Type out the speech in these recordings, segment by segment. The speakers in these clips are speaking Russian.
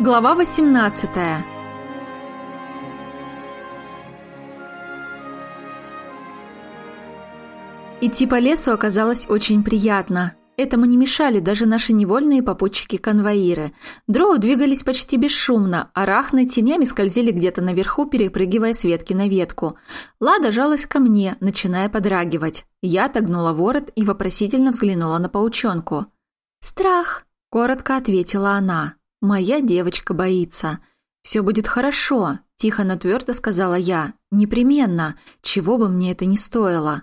Глава 18 Идти по лесу оказалось очень приятно. Этому не мешали даже наши невольные попутчики-конвоиры. Дроу двигались почти бесшумно, а рахны тенями скользили где-то наверху, перепрыгивая с ветки на ветку. Лада жалась ко мне, начиная подрагивать. Я отогнула ворот и вопросительно взглянула на паучонку. «Страх», — коротко ответила она. «Моя девочка боится. Все будет хорошо», – тихо, но твердо сказала я. «Непременно, чего бы мне это ни стоило».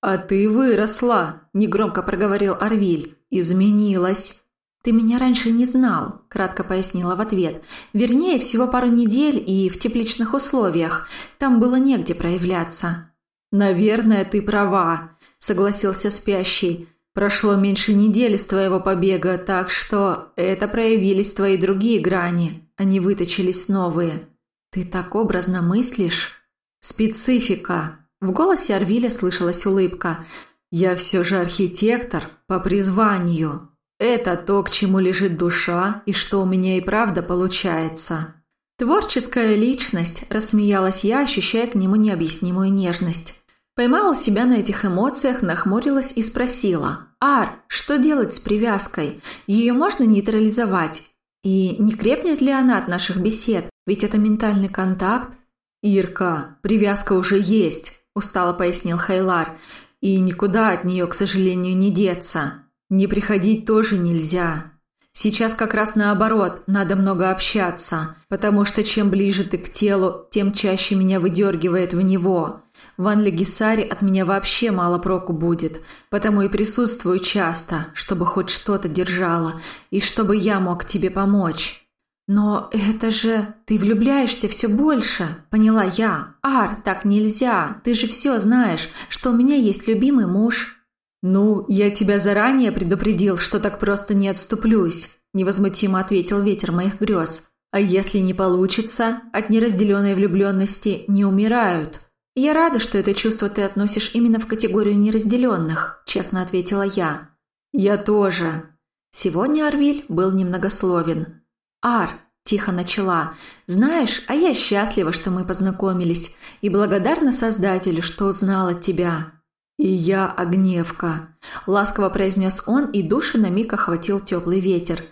«А ты выросла», – негромко проговорил Арвиль. «Изменилась». «Ты меня раньше не знал», – кратко пояснила в ответ. «Вернее, всего пару недель и в тепличных условиях. Там было негде проявляться». «Наверное, ты права», – согласился спящий. Прошло меньше недели с твоего побега, так что это проявились твои другие грани, а не выточились новые. Ты так образно мыслишь? Специфика. В голосе Арвиля слышалась улыбка. Я все же архитектор по призванию. Это то, к чему лежит душа и что у меня и правда получается. Творческая личность, рассмеялась я, ощущая к нему необъяснимую нежность. Поймала себя на этих эмоциях, нахмурилась и спросила. «Ар, что делать с привязкой? Ее можно нейтрализовать? И не крепнет ли она от наших бесед? Ведь это ментальный контакт». «Ирка, привязка уже есть», – устало пояснил Хайлар. «И никуда от нее, к сожалению, не деться. Не приходить тоже нельзя. Сейчас как раз наоборот, надо много общаться, потому что чем ближе ты к телу, тем чаще меня выдергивает в него». В Анлегисаре от меня вообще мало проку будет, потому и присутствую часто, чтобы хоть что-то держало, и чтобы я мог тебе помочь». «Но это же... Ты влюбляешься все больше, поняла я. Ар, так нельзя, ты же все знаешь, что у меня есть любимый муж». «Ну, я тебя заранее предупредил, что так просто не отступлюсь», – невозмутимо ответил ветер моих грез. «А если не получится, от неразделенной влюбленности не умирают». «Я рада, что это чувство ты относишь именно в категорию неразделенных», – честно ответила я. «Я тоже». Сегодня Арвиль был немногословен. «Ар», – тихо начала, – «знаешь, а я счастлива, что мы познакомились, и благодарна Создателю, что узнала тебя». «И я огневка», – ласково произнес он, и душу на миг охватил теплый ветер.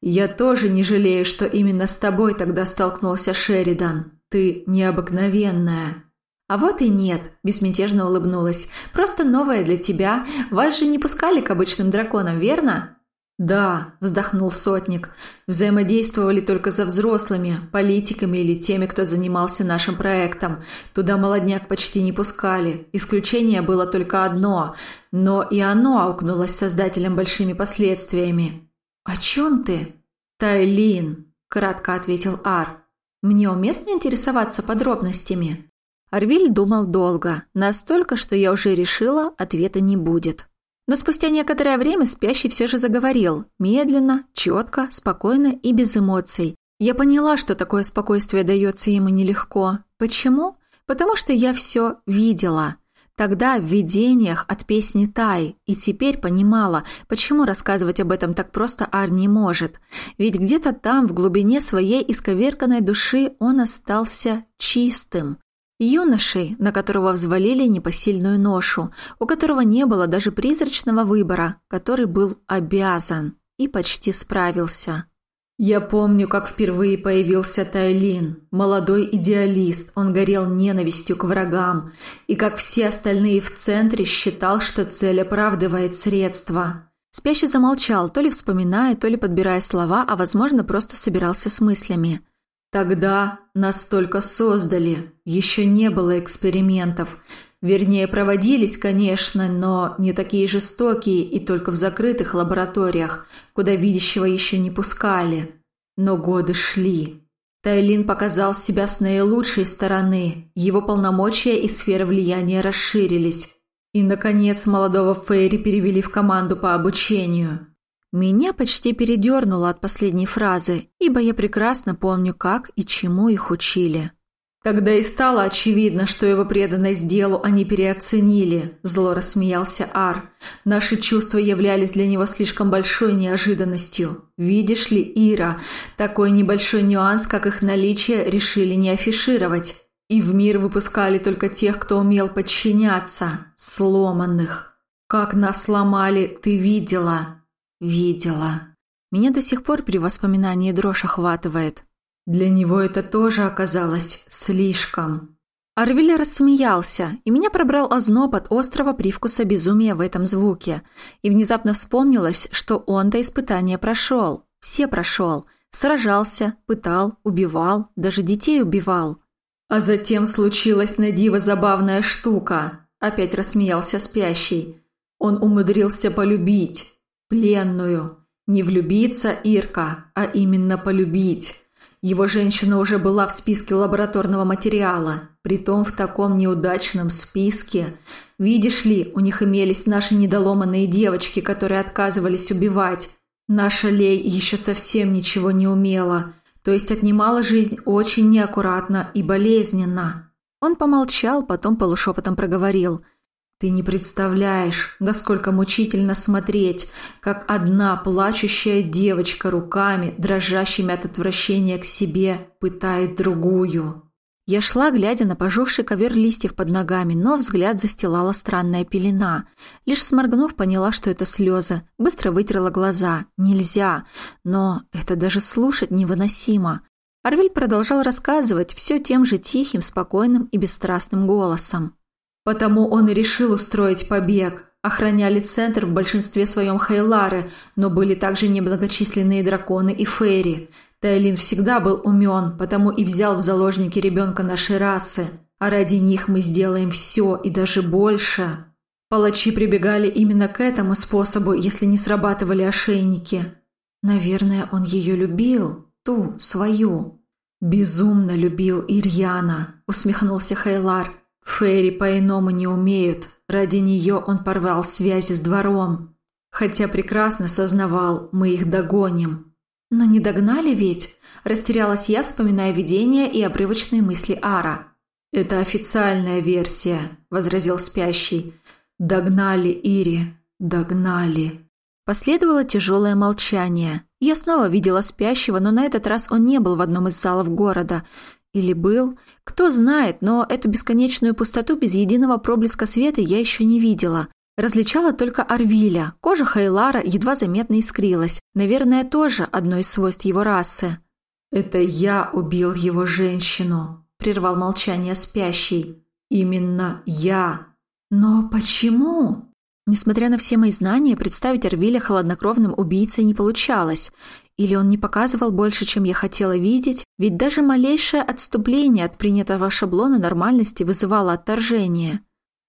«Я тоже не жалею, что именно с тобой тогда столкнулся Шеридан. Ты необыкновенная». «А вот и нет», – безмятежно улыбнулась. «Просто новое для тебя. Вас же не пускали к обычным драконам, верно?» «Да», – вздохнул сотник. «Взаимодействовали только за взрослыми, политиками или теми, кто занимался нашим проектом. Туда молодняк почти не пускали. Исключение было только одно, но и оно аукнулось создателем большими последствиями». «О чем ты?» «Тайлин», – кратко ответил Ар. «Мне уместно интересоваться подробностями?» Арвиль думал долго, настолько, что я уже решила, ответа не будет. Но спустя некоторое время спящий все же заговорил, медленно, четко, спокойно и без эмоций. Я поняла, что такое спокойствие дается ему нелегко. Почему? Потому что я все видела. Тогда в видениях от песни Тай, и теперь понимала, почему рассказывать об этом так просто Ар не может. Ведь где-то там, в глубине своей исковерканной души, он остался чистым. Юношей, на которого взвалили непосильную ношу, у которого не было даже призрачного выбора, который был обязан и почти справился. Я помню, как впервые появился Тайлин, молодой идеалист, он горел ненавистью к врагам, и как все остальные в центре считал, что цель оправдывает средства. Спящий замолчал, то ли вспоминая, то ли подбирая слова, а возможно просто собирался с мыслями – Тогда нас только создали, еще не было экспериментов. Вернее, проводились, конечно, но не такие жестокие и только в закрытых лабораториях, куда видящего еще не пускали. Но годы шли. Тайлин показал себя с наилучшей стороны, его полномочия и сферы влияния расширились. И, наконец, молодого Фейри перевели в команду по обучению. Меня почти передернуло от последней фразы, ибо я прекрасно помню, как и чему их учили. Тогда и стало очевидно, что его преданность делу они переоценили, зло рассмеялся Ар. Наши чувства являлись для него слишком большой неожиданностью. Видишь ли, Ира, такой небольшой нюанс, как их наличие, решили не афишировать. И в мир выпускали только тех, кто умел подчиняться, сломанных. Как нас сломали, ты видела? Видела. Меня до сих пор при воспоминании дрожь охватывает. Для него это тоже оказалось слишком. Арвиль рассмеялся, и меня пробрал озноб от острого привкуса безумия в этом звуке. И внезапно вспомнилось, что он-то испытание прошел. Все прошел. Сражался, пытал, убивал, даже детей убивал. А затем случилась на диво забавная штука. Опять рассмеялся спящий. Он умудрился полюбить. Пленную. Не влюбиться, Ирка, а именно полюбить. Его женщина уже была в списке лабораторного материала, притом в таком неудачном списке. Видишь ли, у них имелись наши недоломанные девочки, которые отказывались убивать. Наша Лей еще совсем ничего не умела, то есть отнимала жизнь очень неаккуратно и болезненно. Он помолчал, потом полушепотом проговорил – ты не представляешь, насколько мучительно смотреть, как одна плачущая девочка руками, дрожащими от отвращения к себе, пытает другую. Я шла, глядя на пожухший ковер листьев под ногами, но взгляд застилала странная пелена. Лишь сморгнув, поняла, что это слезы. Быстро вытерла глаза. Нельзя. Но это даже слушать невыносимо. Арвель продолжал рассказывать все тем же тихим, спокойным и бесстрастным голосом. Потому он и решил устроить побег. Охраняли центр в большинстве своем Хейлары, но были также немногочисленные драконы и фейри. Тайлин всегда был умен, потому и взял в заложники ребенка нашей расы. А ради них мы сделаем все и даже больше. Палачи прибегали именно к этому способу, если не срабатывали ошейники. Наверное, он ее любил, ту, свою. «Безумно любил Ирьяна», — усмехнулся Хейлар. Фейри по-иному не умеют. Ради нее он порвал связи с двором. Хотя прекрасно сознавал, мы их догоним. Но не догнали ведь? Растерялась я, вспоминая видение и обрывочные мысли Ара. «Это официальная версия», – возразил спящий. «Догнали, Ири, догнали». Последовало тяжелое молчание. Я снова видела спящего, но на этот раз он не был в одном из залов города. Или был? Кто знает, но эту бесконечную пустоту без единого проблеска света я еще не видела. Различала только Арвиля. Кожа Хайлара едва заметно искрилась. Наверное, тоже одно из свойств его расы. «Это я убил его женщину», – прервал молчание спящий. «Именно я». «Но почему?» Несмотря на все мои знания, представить Арвиля холоднокровным убийцей не получалось. Или он не показывал больше, чем я хотела видеть, ведь даже малейшее отступление от принятого шаблона нормальности вызывало отторжение.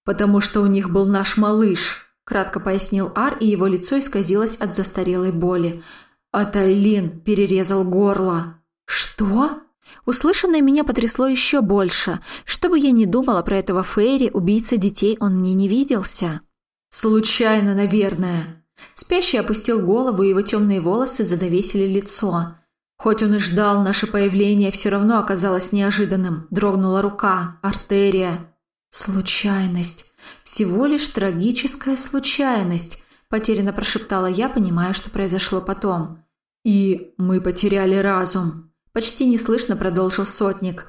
«Потому что у них был наш малыш», – кратко пояснил Ар, и его лицо исказилось от застарелой боли. А Тайлин перерезал горло. «Что?» Услышанное меня потрясло еще больше. Что бы я ни думала про этого Фейри, убийца детей он мне не виделся. «Случайно, наверное», Спящий опустил голову, и его темные волосы задовесили лицо. Хоть он и ждал наше появление, все равно оказалось неожиданным. Дрогнула рука, артерия. «Случайность. Всего лишь трагическая случайность», – потерянно прошептала я, понимая, что произошло потом. «И мы потеряли разум», – почти неслышно продолжил сотник.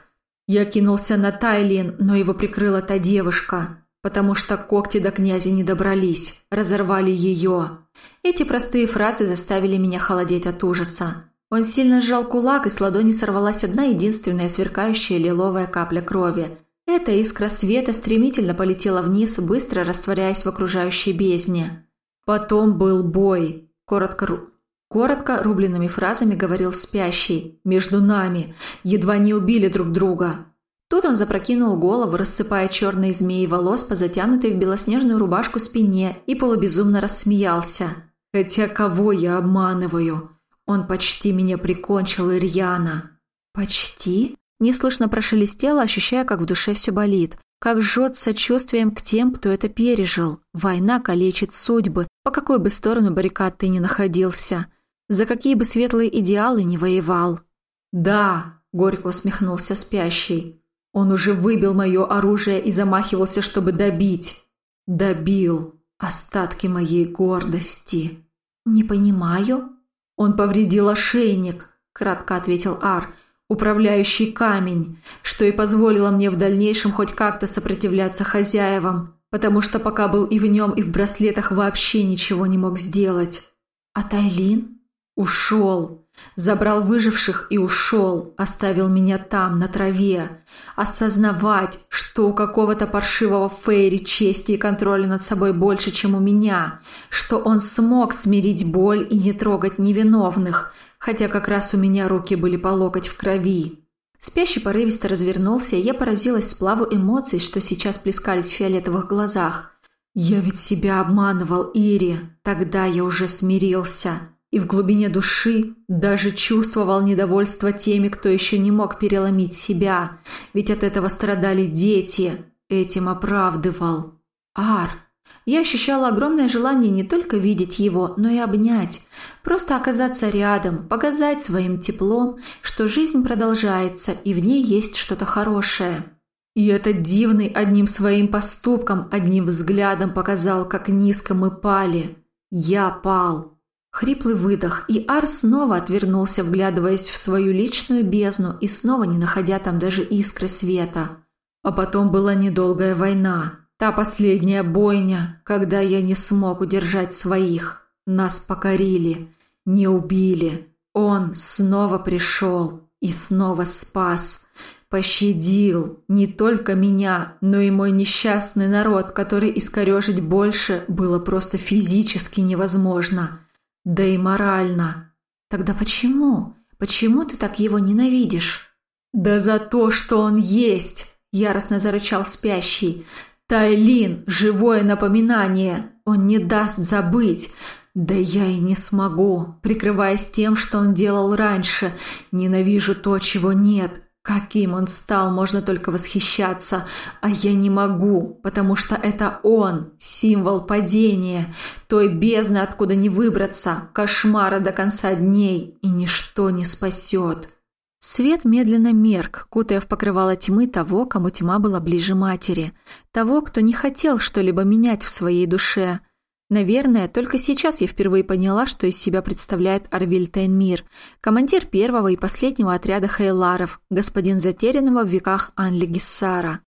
Я кинулся на Тайлин, но его прикрыла та девушка потому что когти до князя не добрались, разорвали ее. Эти простые фразы заставили меня холодеть от ужаса. Он сильно сжал кулак, и с ладони сорвалась одна единственная сверкающая лиловая капля крови. Эта искра света стремительно полетела вниз, быстро растворяясь в окружающей бездне. Потом был бой. Коротко, коротко рубленными фразами говорил спящий. «Между нами. Едва не убили друг друга. Тут он запрокинул голову, рассыпая черные змеи волос по затянутой в белоснежную рубашку спине и полубезумно рассмеялся. «Хотя кого я обманываю? Он почти меня прикончил, Ирьяна». «Почти?» Неслышно прошелестело, ощущая, как в душе все болит. Как жжет сочувствием к тем, кто это пережил. Война калечит судьбы, по какой бы сторону баррикад ты ни находился. За какие бы светлые идеалы не воевал. «Да», — горько усмехнулся спящий. Он уже выбил мое оружие и замахивался, чтобы добить. Добил остатки моей гордости. «Не понимаю». «Он повредил ошейник», — кратко ответил Ар, «управляющий камень, что и позволило мне в дальнейшем хоть как-то сопротивляться хозяевам, потому что пока был и в нем, и в браслетах вообще ничего не мог сделать». «А Тайлин?» «Ушел. Забрал выживших и ушел, оставил меня там, на траве. Осознавать, что у какого-то паршивого Фейри чести и контроля над собой больше, чем у меня, что он смог смирить боль и не трогать невиновных, хотя как раз у меня руки были по локоть в крови. Спящий порывисто развернулся, и я поразилась сплаву эмоций, что сейчас плескались в фиолетовых глазах. «Я ведь себя обманывал, Ири. Тогда я уже смирился и в глубине души даже чувствовал недовольство теми, кто еще не мог переломить себя, ведь от этого страдали дети, этим оправдывал. Ар. Я ощущала огромное желание не только видеть его, но и обнять, просто оказаться рядом, показать своим теплом, что жизнь продолжается и в ней есть что-то хорошее. И этот дивный одним своим поступком, одним взглядом показал, как низко мы пали. Я пал. Хриплый выдох, и Ар снова отвернулся, вглядываясь в свою личную бездну и снова не находя там даже искры света. А потом была недолгая война. Та последняя бойня, когда я не смог удержать своих. Нас покорили, не убили. Он снова пришел и снова спас. Пощадил не только меня, но и мой несчастный народ, который искорежить больше было просто физически невозможно. Да и морально. Тогда почему? Почему ты так его ненавидишь? Да за то, что он есть, яростно зарычал спящий. Тайлин – живое напоминание. Он не даст забыть. Да я и не смогу, прикрываясь тем, что он делал раньше. Ненавижу то, чего нет. Каким он стал, можно только восхищаться, а я не могу, потому что это он, символ падения, той бездны, откуда не выбраться, кошмара до конца дней, и ничто не спасет. Свет медленно мерк, кутая в покрывало тьмы того, кому тьма была ближе матери, того, кто не хотел что-либо менять в своей душе – Наверное, только сейчас я впервые поняла, что из себя представляет Арвиль Тайнмир, командир первого и последнего отряда Хейларов, господин затерянного в веках Анли Гиссара.